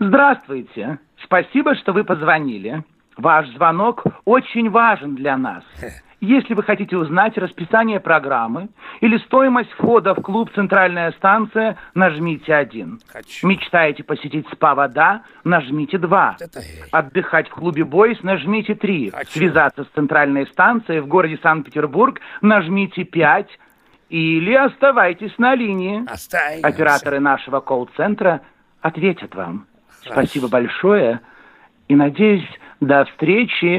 Здравствуйте. Спасибо, что вы позвонили. Ваш звонок очень важен для нас. Если вы хотите узнать расписание программы или стоимость входа в клуб «Центральная станция», нажмите один. Хочу. Мечтаете посетить СПА-вода? Нажмите два. Это- Отдыхать в клубе «Бойс» нажмите три. Хочу. Связаться с центральной станцией в городе Санкт-Петербург нажмите пять. Или оставайтесь на линии. Останемся. Операторы нашего колл-центра ответят вам. Спасибо большое. И надеюсь, до встречи